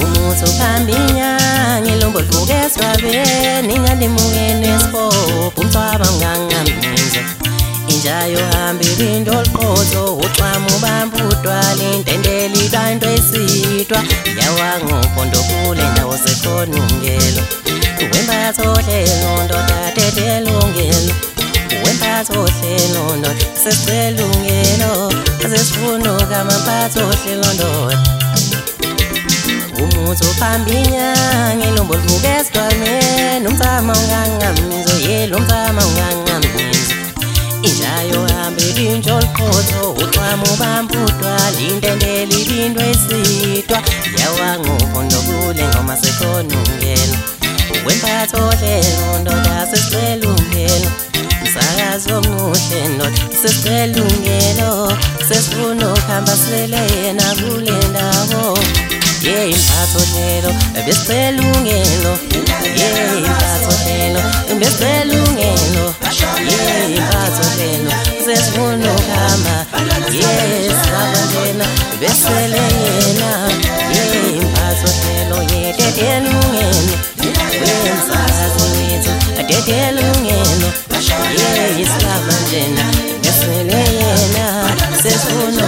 umuthi uphambinya ngilombo livuka esibabeni ngalimuke nesibopho umthwaba ngangamnizo inja yohamba ibindo liqotho uxhama ubamba udwala intendela ibantu esitwa yawangophondo kule ndawo sekhona ungelo wembatho hlelo ndoda tetelungelo wempatho hlelo ndoda sesicela ungelo asesifuna ukamampatho hlelo ndoda umuthi ophambinya ngelombo livuka esidwalweni umthama ungangamnizo yelo umthama ungangamnizo inja yohamba ibinjo liqotho uxhama ubamba udwala intendela ibinto esitwa yawangophondo kule ngoma sekhona ungelo wempatho hlelo ndoda sesicela ungelo msakazi omuhle ndoda sesicela ungelo sesifuna ukuhamba sele yena kule ndawo. Ye imphatho hlelo besicela ungelo ye imphatho hlelo besicela ungelo ye imphatho hlelo sesifuna ukuhamba. Ye sihamba njena besele yena ye imphatho hlelo ye dedela ungelo wemsakazi wethu dedela ungelo ye sihamba njena besele yena sesifuna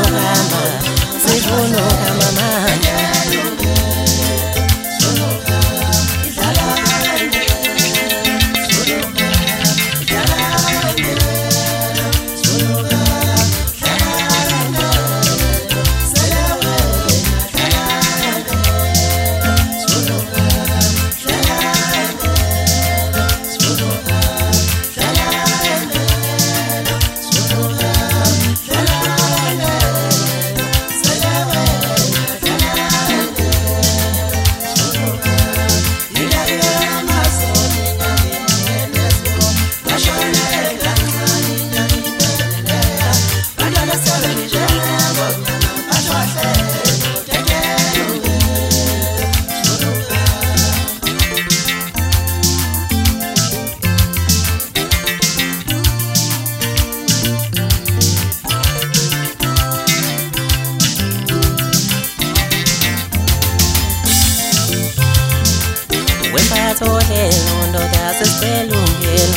sohlelo ndoda sesicelungelo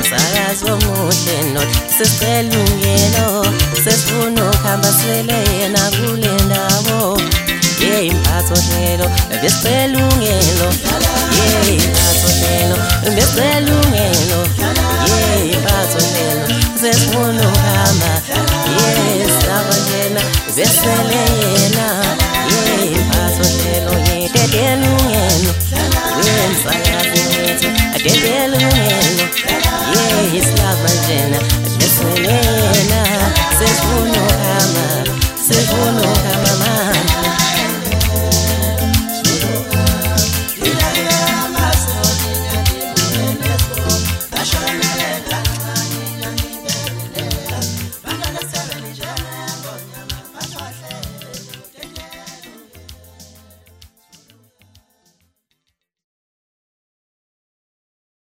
msakazi womuhle ndoda sesicelungelo sesifuna ukuhamba sele yena kule ndabo yeah impatho hlelo besicelungelo yeah impatho hlelo besicelungelo yeah impatho hlelo sesifuna ukuhamba. Yes abangena besele yena. Yeah impatho hlelo yeah Sayazi